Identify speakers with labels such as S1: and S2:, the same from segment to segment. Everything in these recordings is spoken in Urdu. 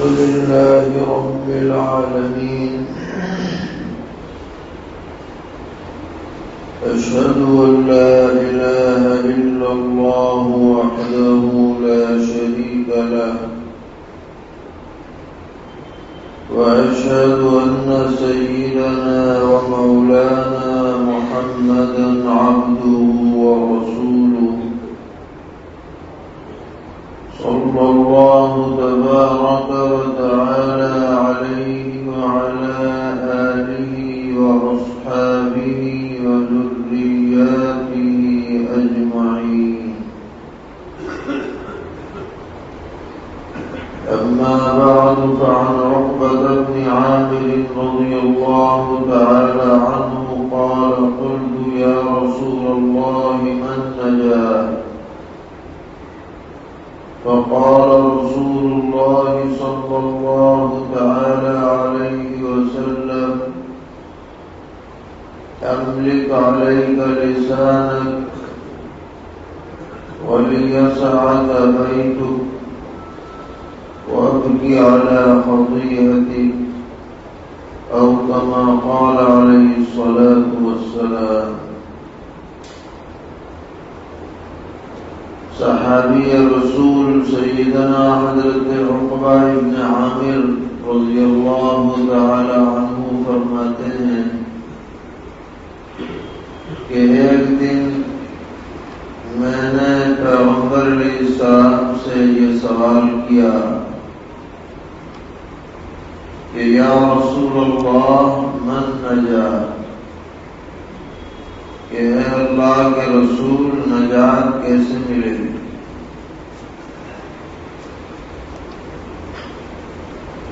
S1: الحمد لله رب العالمين. أشهد أن لا إله إلا الله وحده لا شريك له. وأشهد أن سيدنا ومولانا محمدا عبده ورسوله. صلى الله تبارك وتعالى عليه وعلى آله وأصحابه وذرياته أجمعين. أما بعد فعن عقبة بن عامر رضي الله تعالى عنه قال قلت يا رسول الله فقال رسول الله صلى الله تعالى عليه وسلم أملك عليك لسانك وليسعك بيتك وابكي على خطيئتك أو كما قال عليه الصلاة والسلام. صحابی رسول سیدنا حضرت عقبہ ابن عامر رضی اللہ تعالی عنہ فرماتے ہیں کہ ایک دن میں نے پیغمبر علیہ السلام سے یہ سوال کیا کہ یا رسول اللہ من نجات؟ کہ اے اللہ کے رسول نجات کیسے ملے؟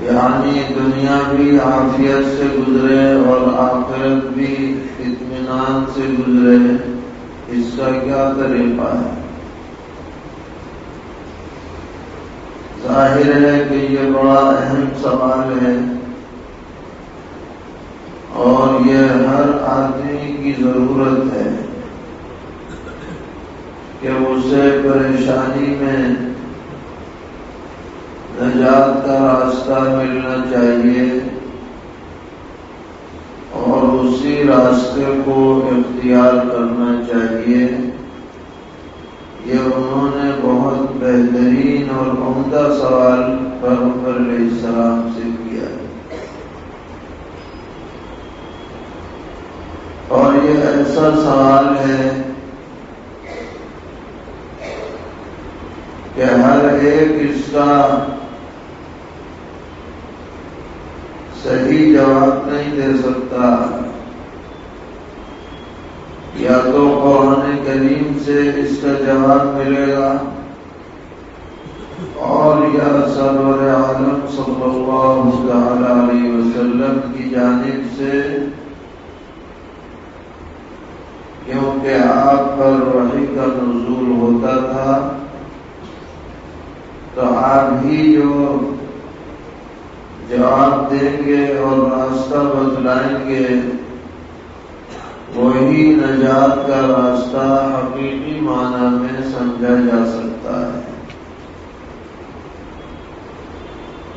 S1: یعنی دنیا بھی عافیت سے گزرے اور آخرت بھی اطمینان سے گزرے اس کا کیا طریقہ ہے؟ ظاہر ہے کہ یہ بڑا اہم سوال ہے اور یہ ہر آدمی کی ضرورت ہے کہ اسے پریشانی میں نجات کا راستہ ملنا چاہیے اور اسی راستے کو اختیار کرنا چاہیے۔ یہ انہوں نے بہت بہترین اور عمدہ سوال پیغمبر علیہ السلام سے کیا۔ اور یہ ایسا سوال ہے کہ ہر ایک اس کا صحیح جواب نہیں دے سکتا۔ یا تو قرآن کریم سے اس کا جواب ملے گا۔ اور یا سرور عالم صلی اللہ علیہ وسلم کی جانب سے۔ کیونکہ آپ پر وحی کا نزول ہوتا تھا، تو آپ ہی جو جواب دیں گے اور راستہ بدلائیں گے۔ وہی نجات کا راستہ حقیقی معنی میں سمجھا جا سکتا ہے۔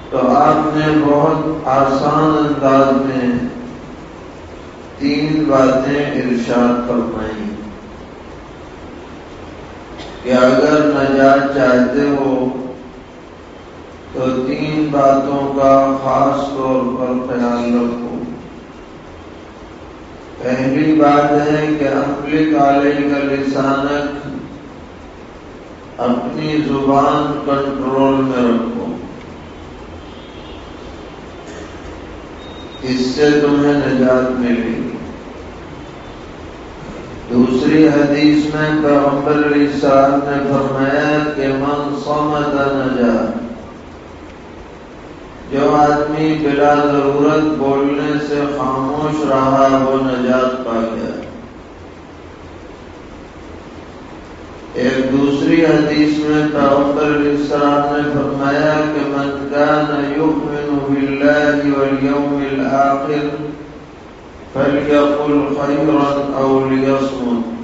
S1: تو آپ نے بہت آسان انداز میں تین باتیں ارشاد فرمائی کہ اگر نجات چاہتے ہو تو تین باتوں کا خاص طور پر خیال رکھو۔ پہلی بات ہے کہ املک علیہ کا لسانک اپنی زبان کنٹرول میں رکھو۔ اس سے تمہیں نجات ملے۔ گی دوسری حدیث میں پیغمبر علیہ السلام نے فرمایا کہ من صمت نجات جو آدمی بلا ضرورت بولنے سے خاموش رہا وہ نجات پا گیا۔ ایک دوسری حدیث میں پیغمبر علیہ السلام نے فرمایا کہ من كان يؤمن بالله واليوم الآخر فليقل خيرا أو ليصمت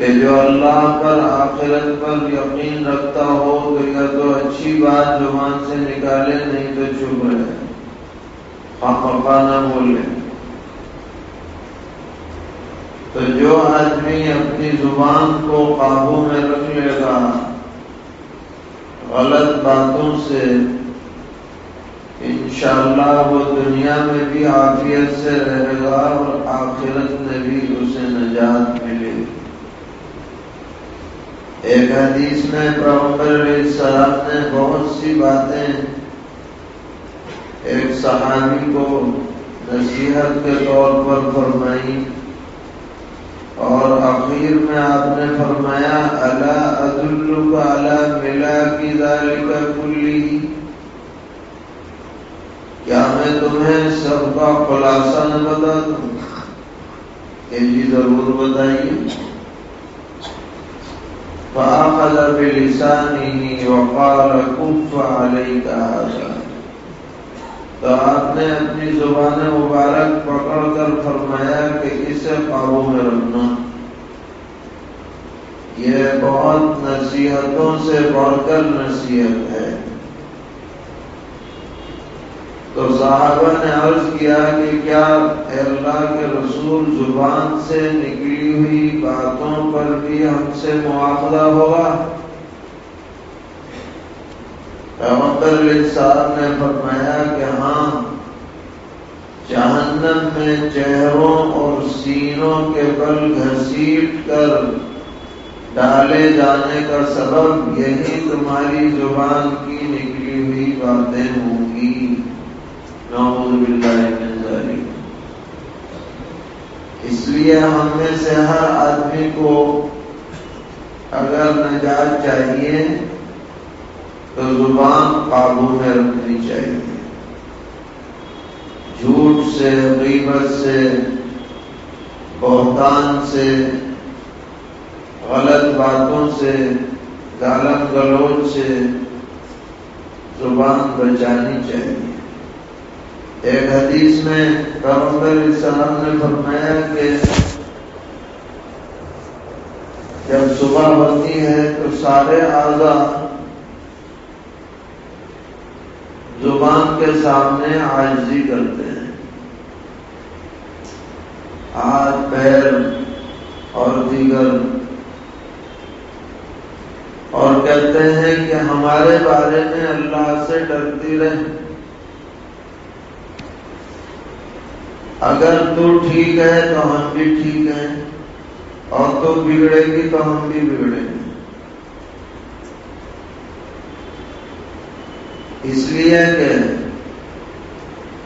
S1: کہ جو اللہ پر آخرت پر یقین رکھتا ہو تو یا تو اچھی بات زبان سے نکالے، نہیں تو چپ رہے۔ ہم نہ بولے۔ تو جو آدمی اپنی زبان کو قابو میں رکھ لے گا، غلط باتوں سے، انشاءاللہ وہ دنیا میں بھی عافیت سے رہے گا اور آخرت میں بھی اسے نجات ملے گی۔ ایک حدیث میں پیغمبر علیہ السلام نے بہت سی باتیں ایک صحابی کو نصیحت کے طور پر فرمائی اور اخیر میں آپ نے فرمایا اللہ عدل اللہ ملا کی داری کا کلی کیا میں تمہیں سب کا خلاصہ نہ بتا دوں؟ کہ جی ضرور بتائیے۔ فأخذ بلسانه وقال كف عليك هذا تو آپ نے اپنی زبان مبارک پکڑ کر فرمایا کہ اسے قابو میں رکھنا۔ یہ بہت نصیحتوں سے بڑھ کر نصیحت ہے۔ تو صحابہ نے عرض کیا کہ کیا اللہ کے رسول زبان سے نکلی ہوئی باتوں پر بھی ہم سے مواخذہ ہوگا؟ پیغمبر صاحب نے فرمایا کہ ہاں جہنم میں چہروں اور سینوں کے بل گھسیٹ کر ڈالے جانے کا سبب یہی تمہاری زبان کی نکلی ہوئی باتیں ہوں گی۔ نعوذ باللہ من ذلك اس لیے ہم میں سے ہر آدمی کو اگر نجات چاہیے تو زبان قابو میں رکھنی چاہیے۔ جھوٹ سے، غیبت سے، بہتان سے، غلط باتوں سے گالم گلوچ سے زبان بچانی چاہیے۔ ایک حدیث میں پیغمبر السلام نے فرمایا کہ جب صبح ہوتی ہے تو سارے اعضا زبان کے سامنے عاجزی کرتے ہیں۔ ہاتھ، پیر اور دیگر اور کہتے ہیں کہ ہمارے بارے میں اللہ سے ڈرتی رہے اگر تو ٹھیک ہے تو ہم بھی ٹھیک ہیں، اور تو بگڑے گی تو ہم بھی بگڑیں گے۔ اس لیے کہ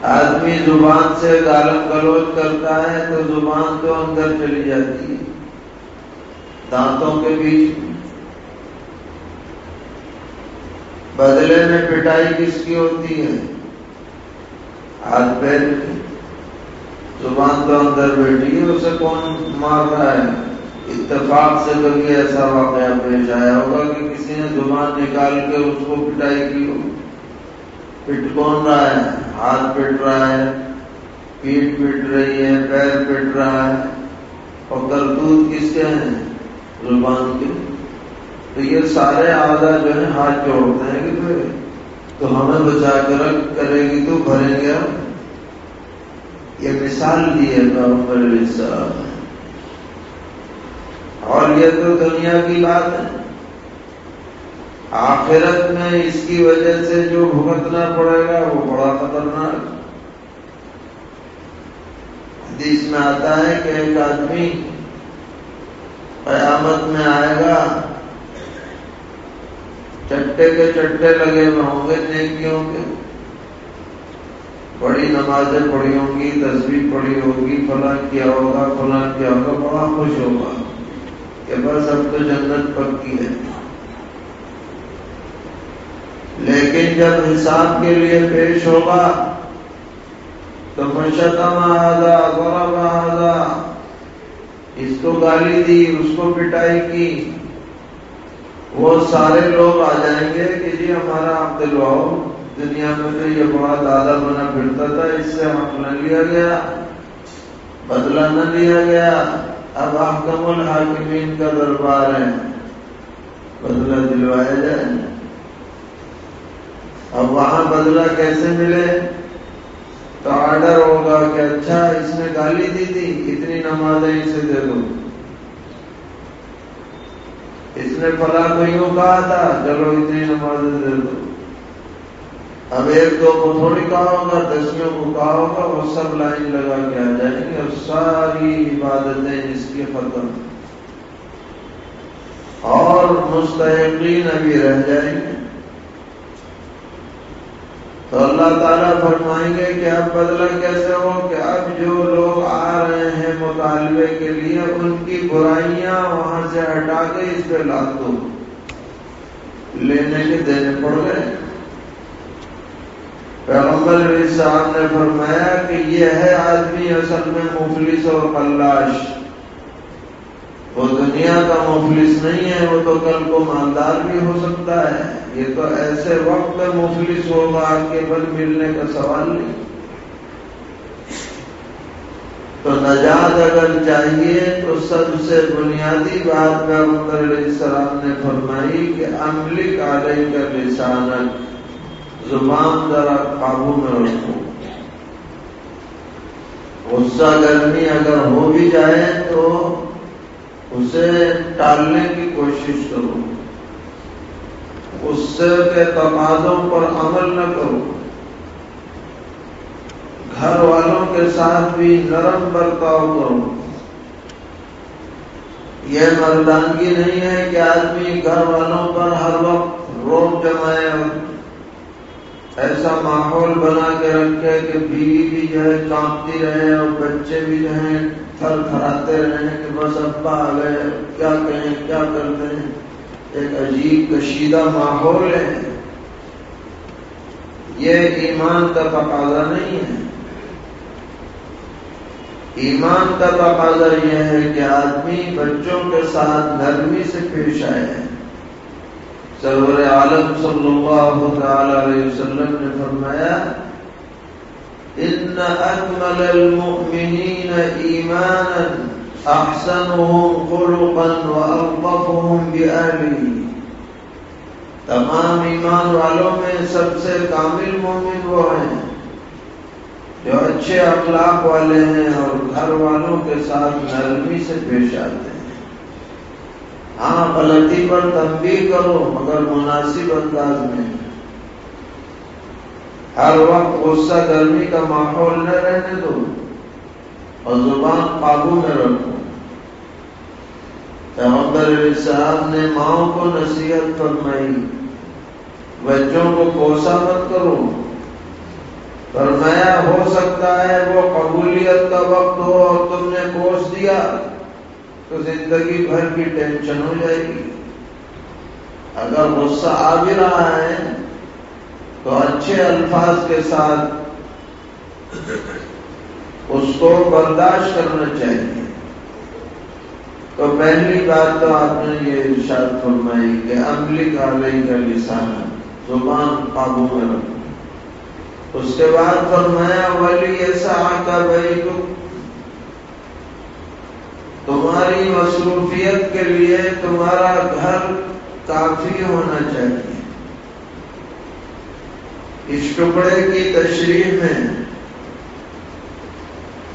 S1: آدمی زبان سے گالم گلوچ کرتا ہے تو زبان تو اندر چلی جاتی ہے، دانتوں کے بیچ میں۔ بدلے میں پٹائی کس کی ہوتی ہے؟ ہاتھ پیر کی۔ زبان تو اندر بیٹھی ہے، اسے کون مار رہا ہے؟ اتفاق سے کبھی ایسا واقعہ پیش آیا ہوگا کہ کسی نے زبان نکال کے اس کو پٹائی کی ہو۔ پٹ کون رہا ہے؟ ہاتھ پٹ رہا ہے، پیٹ پٹ رہی ہے، پیر پٹ رہا ہے۔ اور کرتوت کس کے ہیں؟ زبان کے۔ تو یہ سارے آدھا جو ہے ہاتھ جوڑتے ہیں کہ تو ہمیں بچا کر کرے گی تو بھریں گے۔ یہ مثال دی ہے پیغمبر علیہ السلام اور یہ تو دنیا کی بات ہے۔ آخرت میں اس کی وجہ سے جو بھگتنا پڑے گا وہ بڑا خطرناک۔ حدیث میں آتا ہے کہ ایک آدمی قیامت میں آئے گا۔ چٹے کے چٹے لگے ہوئے ہوں گے نیکیوں کے۔ بڑی نمازیں پڑھی ہوں گی تصویر پڑھی ہوگی فلاں کیا ہوگا، فلاں کیا ہوگا، بڑا خوش ہوگا کہ بس اب تو جنت پکی ہے۔ لیکن جب حساب کے لیے پیش ہوگا تو مشتم آدھا بڑا بہادا اس کو گالی دی، اس کو پٹائی کی، وہ سارے لوگ آ جائیں گے کہ جی ہمارا آپ دلواؤ دنیا میں تو یہ بڑا دادا بنا پھرتا تھا، اس سے حق نہ لیا گیا، بدلہ نہ لیا گیا۔ اب احکم الحاکمین کا دربار ہے۔ بدلہ دلوایا جائے۔ اب وہاں بدلہ کیسے ملے؟ تو آرڈر ہوگا کہ اچھا اس نے گالی دی تھی، اتنی نمازیں اسے دے دو۔ اس نے فلاں کو یوں کہا تھا، چلو اتنی نمازیں دے دو۔ اب ایک دو کو تھوڑی کہا ہوگا، دسیوں کو کہا ہوگا، وہ سب لائن لگا کے آ جائیں گے اور ساری عبادتیں اس کی ختم۔ اور مستحقین ابھی رہ جائیں گے۔ تو اللہ تعالیٰ فرمائیں گے کہ اب بدلہ کیسے ہو کہ اب جو لوگ آ رہے ہیں مطالبے کے لیے، ان کی برائیاں وہاں سے ہٹا کے اس پہ لا دو لینے کے دینے پڑ گئے۔ پیغمبر علیہ السلام نے فرمایا کہ یہ ہے آدمی اصل میں مفلس اور کلاش وہ دنیا کا مفلس نہیں ہے، وہ تو کل کو مالدار بھی ہو سکتا ہے۔ یہ تو ایسے وقت میں مفلس ہوگا آپ کے بل ملنے کا سوال نہیں۔ تو نجات اگر چاہیے تو سب سے بنیادی بات کا علیہ السلام نے فرمائی کہ عملی علیہ کا لسان زبان ذرا قابو میں رکھو۔ غصہ گرمی اگر ہو بھی جائے تو اسے ٹالنے کی کوشش کرو۔ اس کے تقاضوں پر عمل نہ کرو۔ گھر والوں کے ساتھ بھی نرم برتاؤ کرو۔ یہ مردانگی نہیں ہے کہ آدمی گھر والوں پر ہر وقت روک جمائے۔ ایسا ماحول بنا کے رکھے کہ بیوی بھی جو ہے کانپتی رہے اور بچے بھی جو ہیں تھر تھراتے رہے کہ بس ابا آ گئے، کیا کہیں، کیا کرتے ہیں؟ ایک عجیب کشیدہ ماحول ہے۔ یہ ایمان کا تقاضا نہیں ہے۔ ایمان کا تقاضا یہ ہے کہ آدمی بچوں کے ساتھ نرمی سے پیش آئے۔ سرور عالم صلی اللہ تعالی علیہ وسلم نے فرمایا، ان اکمل المؤمنین ایمانا احسنهم خلقا والطفهم بآلی تمام ایمان والوں میں سب سے کامل مومن وہ ہیں، جو اچھے اخلاق والے ہیں اور گھر والوں کے ساتھ نرمی سے پیش آتے ہیں۔ ہاں غلطی پر تنبیہ کرو مگر مناسب انداز میں۔ ہر وقت غصہ گرمی کا ماحول نہ رہنے دو اور زبان قابو میں رکھو۔ پیغمبر علیہ السلام نے ماؤں کو نصیحت فرمائی بچوں کو کوسا مت کرو۔ فرمایا، ہو سکتا ہے وہ قبولیت کا وقت ہو اور تم نے کوس دیا۔ تو زندگی بھر کی ٹینشن ہو جائے گی۔ اگر غصہ آ بھی رہا ہے، تو اچھے الفاظ کے ساتھ اس کو برداشت کرنا چاہیے۔ تو پہلی بات تو آپ نے یہ ارشاد فرمائی کہ عملی کاروائی کا لسان زبان قابو میں رکھو اس کے بعد فرمایا، ولی ایسا آتا بھائی تو تمہاری مصروفیت کے لیے تمہارا گھر کافی ہونا چاہیے۔ اس ٹکڑے کی تشریح میں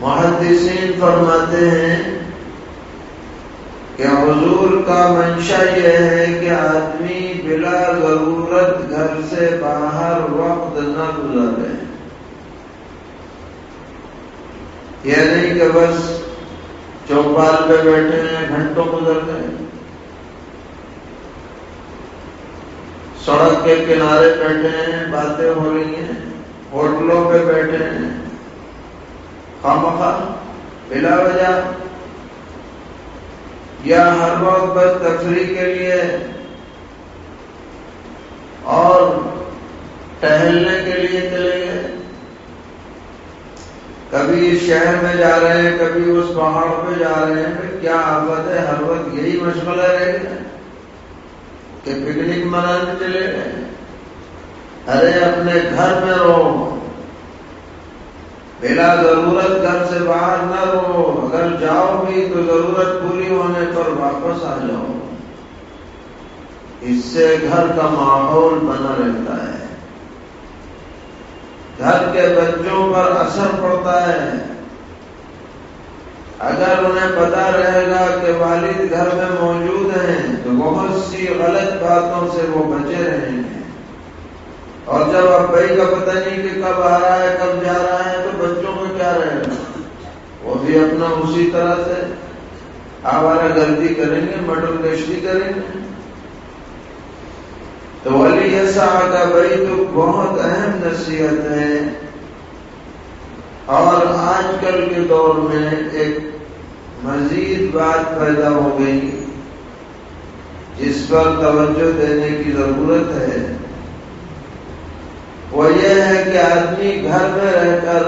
S1: محدثین فرماتے ہیں کہ حضور کا منشا یہ ہے کہ آدمی بلا ضرورت گھر سے باہر وقت نہ گزارے۔ یہ نہیں کہ بس چوپال پہ بیٹھے ہیں، گھنٹوں گزر گئے سڑک کے کنارے بیٹھے ہیں، باتیں ہو رہی ہیں، ہوٹلوں پہ بیٹھے ہیں۔ خام بلا وجہ، یا ہر وقت بس تفریح کے لیے اور ٹہلنے کے لیے چلے گئے۔ کبھی اس شہر میں جا رہے ہیں، کبھی اس پہاڑ پہ جا رہے ہیں کیا آفت ہے؟ ہر وقت یہی مشغلہ رہے گا کہ پکنک منانے چلے گئے ارے اپنے گھر میں رہو بلا ضرورت گھر سے باہر نہ رہو اگر جاؤ بھی تو ضرورت پوری ہونے پر واپس آ جاؤ۔ اس سے گھر کا ماحول بنا رہتا ہے۔ گھر کے بچوں پر اثر پڑتا ہے۔ اگر انہیں پتا رہے گا کہ والد گھر میں موجود ہیں، تو بہت سی غلط باتوں سے وہ بچے رہیں گے۔ اور جب اب بھائی کا پتہ نہیں کہ کب آ رہا ہے، کب جا رہا ہے، تو بچوں کو کیا رہے گا؟ وہ بھی اپنا اسی طرح سے۔ آوارہ گردی کریں گے مٹر گشتی کریں گے۔ تو ولی ایسا کا بھائی تو بہت اہم نصیحت ہے۔ اور آج کل کے دور میں ایک مزید بات پیدا ہو گئی، جس پر توجہ دینے کی ضرورت ہے۔ وہ یہ ہے کہ آدمی گھر میں رہ کر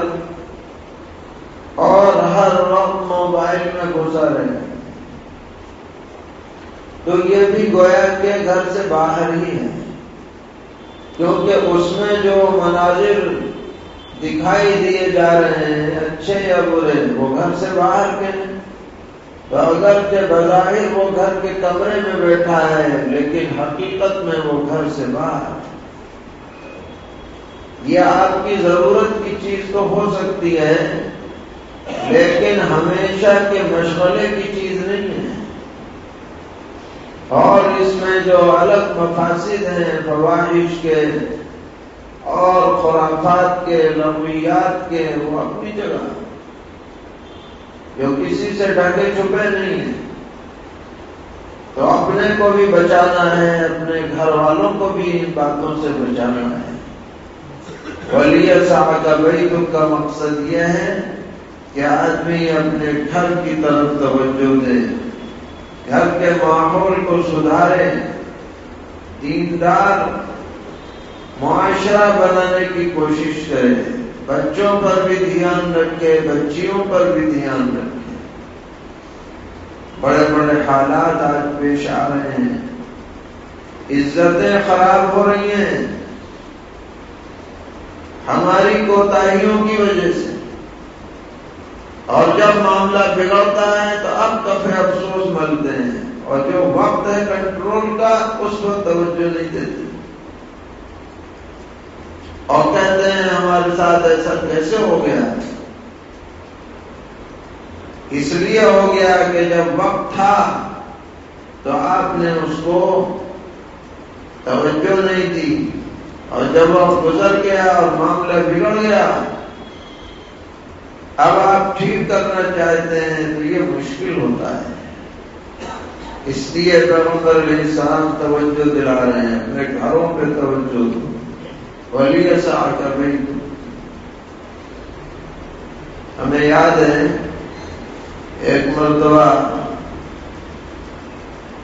S1: اور ہر وقت موبائل میں گھسا رہے تو یہ بھی گویا کے گھر سے باہر ہی ہے کیونکہ اس میں جو مناظر دکھائی دیے جا رہے ہیں، اچھے یا برے، وہ گھر سے باہر کے ہیں۔ تو اگر کے بظاہر وہ گھر کے کمرے میں بیٹھا ہے، لیکن حقیقت میں وہ گھر سے باہر۔ یہ آپ کی ضرورت کی چیز تو ہو سکتی ہے، لیکن ہمیشہ کے مشغلے کی چیز نہیں ہے اور اس میں جو الگ مفاصد ہیں فواہش کے اور خرافات کے، لغویات کے، وہ اپنی جگہ جو کسی سے ڈھکے چھپے نہیں ہیں۔ تو اپنے کو بھی بچانا ہے، اپنے گھر والوں کو بھی ان باتوں سے بچانا ہے۔ ولی صاحب کا بڑی دکھ کا مقصد یہ ہے کہ آدمی اپنے گھر کی طرف توجہ دے۔ گھر کے ماحول کو سدھارے، دیندار معاشرہ بنانے کی کوشش کرے۔ بچوں پر بھی دھیان رکھے، بچیوں پر بھی دھیان رکھے۔ بڑے بڑے حالات آج پیش آ رہے ہیں۔ عزتیں خراب ہو رہی ہیں۔ ہماری کوتاہیوں کی وجہ سے۔ اور جب معاملہ بگڑتا ہے تو اب کفے افسوس ملتے ہیں۔ اور جو وقت ہے کنٹرول کا، اس کو توجہ نہیں دیتے۔ اور کہتے ہیں ہمارے ساتھ ایسا کیسے ہو گیا؟ اس لیے ہو گیا کہ جب وقت تھا تو آپ نے اس کو توجہ نہیں دی۔ اور جب وقت گزر گیا اور معاملہ بگڑ گیا اب آپ ٹھیک کرنا چاہتے ہیں تو یہ مشکل ہوتا ہے۔ اس لیے پیغمبر علیہ السلام توجہ دلا رہے ہیں، اپنے گھروں پہ توجہ دو۔ ولی ایسا آ کر بھائی ہمیں یاد ہے، ایک مرتبہ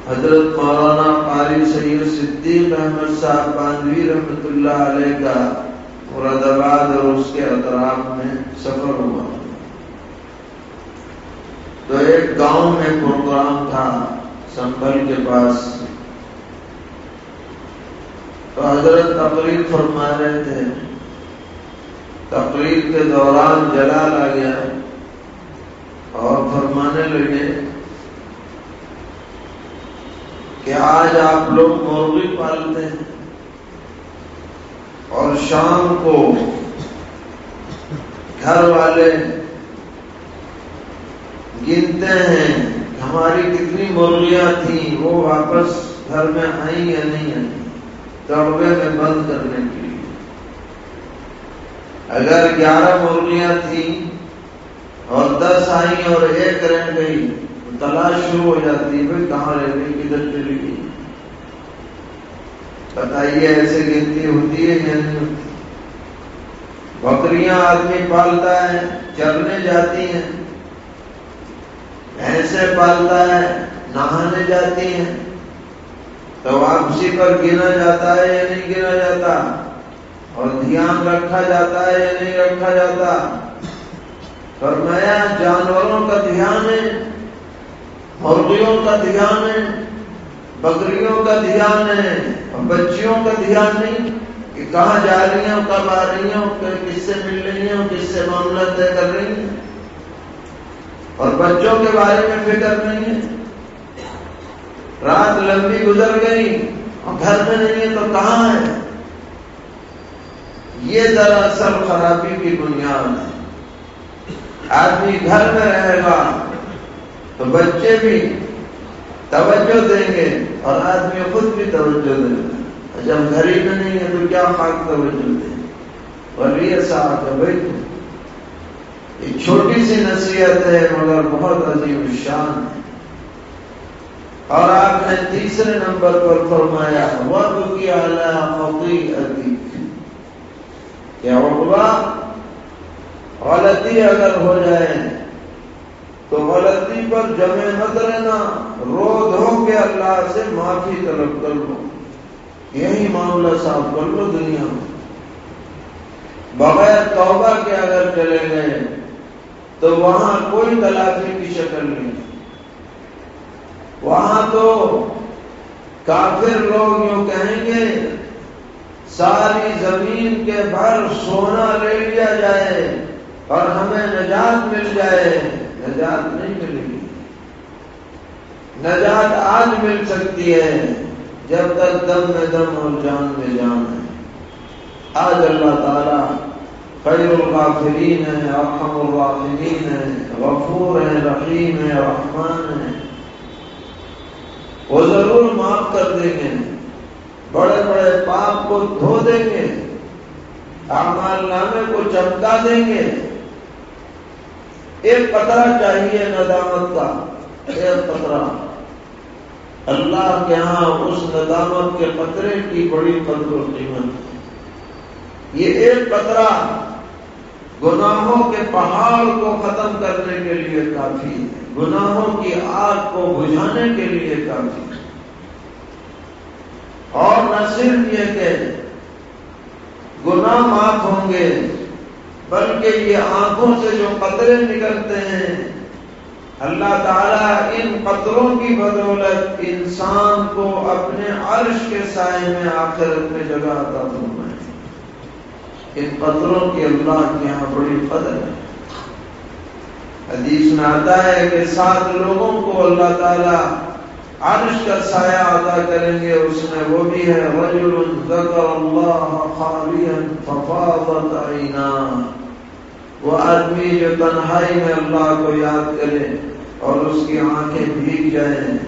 S1: حضرت مولانا قاری سید صدیق احمد صاحب باندوی رحمت اللہ علیہ کا مراد آباد اور اس کے اطراف میں سفر ہوا۔ تو ایک گاؤں میں پروگرام تھا سنبھل کے پاس۔ تو حضرت تقریر فرما رہے تھے۔ تقریر کے دوران جلال آ گیا اور فرمانے لگے کہ آج آپ لوگ مرغی پالتے ہیں اور شام کو گھر والے گنتے ہیں ہماری کتنی مرغیاں تھیں، وہ واپس گھر میں آئیں یا نہیں آئیں؟ تڑبے میں بند کرنے کے لیے۔ اگر گیارہ مرغیاں تھیں اور دس آئیں اور ایک رہ گئی تلاش شروع ہو جاتی ہے، بھائی کہاں رہ گئی، کدھر چلی گئی؟ بتائیے ایسے گنتی ہوتی ہے یا نہیں ہوتی؟ بکریاں آدمی پالتا ہے چرنے جاتی ہیں۔ ایسے پالتا ہے، نہانے جاتی ہیں۔ تو واپسی پر گنا جاتا ہے یا نہیں گنا جاتا؟ اور دھیان رکھا جاتا ہے یا نہیں رکھا جاتا؟ فرمایا، جانوروں کا دھیان ہے مرغیوں کا دھیان ہے، بکریوں کا دھیان ہے، اور بچیوں کا دھیان نہیں۔ کہ کہاں جا رہی ہوں کب آ رہی ہوں کس سے مل رہی ہوں کس سے معاملہ طے کر رہی ہیں؟ اور بچوں کے بارے میں فکر نہیں ہے۔ رات لمبی گزر گئی اور گھر میں نہیں ہے تو کہاں ہے؟ یہ دراصل خرابی کی بنیاد ہے۔ آدمی گھر میں رہے گا تو بچے بھی توجہ دیں گے اور آدمی خود بھی توجہ دیں گے جب گھر ہی میں نہیں ہے تو کیا خاک توجہ دیں اور یہ ساتھ ہے بھائی۔ ایک چھوٹی سی نصیحت ہے، مگر بہت عظیم شان۔ ہے اور آپ نے تیسرے نمبر پر فرمایا کی کیا ہوگا غلطی اگر ہو جائے، تو غلطی پر جمع مت رہنا رو دھو کے اللہ سے معافی طلب کر لو۔ یہی معاملہ صاف کر لو دنیا میں۔ بغیر توبہ کے اگر چلے گئے تو وہاں کوئی تلافی کی شکل نہیں۔ وہاں تو کافر لوگ یوں کہیں گے، ساری زمین کے بھر سونا لے لیا جائے اور ہمیں نجات مل جائے۔ نجات نہیں ملے گی۔ نجات آج مل سکتی ہے جب تک دم میں دم اور جان میں جان ہے۔ آج اللہ تعالیٰ خیر الغافرین ہے ارحم الراحمین ہے غفور ہے رحیم ہے رحمان ہے وہ ضرور معاف کر دیں گے. بڑے بڑے پاپ کو دھو دیں گے. اعمال نامے کو چمکا دیں گے. ایک قطرہ چاہیے ندامت کا. ایک قطرہ. اللہ کے ہاں اس ندامت کے قطرے کی بڑی قدر و قیمت. یہ ایک قطرہ گناہوں کے پہاڑ کو ختم کرنے کے لیے کافی ہے گناہوں کی آگ کو بجھانے کے لیے کافی۔ ہے اور نہ صرف یہ کہ گناہ معاف ہوں گے، بلکہ یہ آنکھوں سے جو قطرے نکلتے ہیں، اللہ تعالیٰ ان قطروں کی بدولت انسان کو اپنے عرش کے سائے میں آخرت میں جگہ آتا فرمائے۔ ان قطروں کی اللہ کے یہاں بڑی قدر ہے۔ حدیث میں آتا ہے کہ سات لوگوں کو اللہ تعالیٰ عرش کا سایہ ادا کریں گے، اس میں وہ بھی ہے، رجل ذکر اللہ خالیا ففاضت عینا۔ وہ آدمی جو تنہائی میں اللہ کو یاد کرے اور اس کی آنکھیں بھیگ جائیں،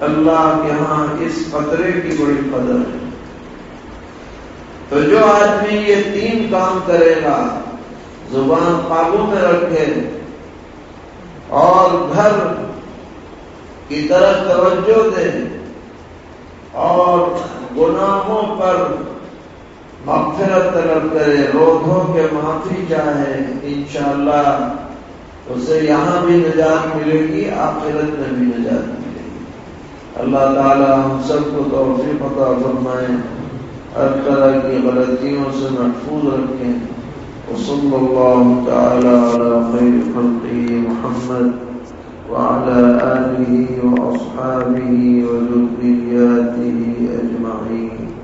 S1: اللہ کے ہاں اس قطرے کی بڑی قدر ہے۔ تو جو آدمی یہ تین کام کرے گا، زبان قابو میں رکھے، اور گھر کی طرف توجہ دے، اور گناہوں پر مغفرت طلب کرے روکوں کے معافی چاہے، انشاءاللہ اسے یہاں بھی نجات ملے گی، آخرت میں بھی نجات ملے گی۔ اللہ تعالی ہم سب کو توفیق عطا فرمائے۔ ہر طرح کی غلطیوں سے محفوظ رکھیں وصلى الله تعالى على خير خلقه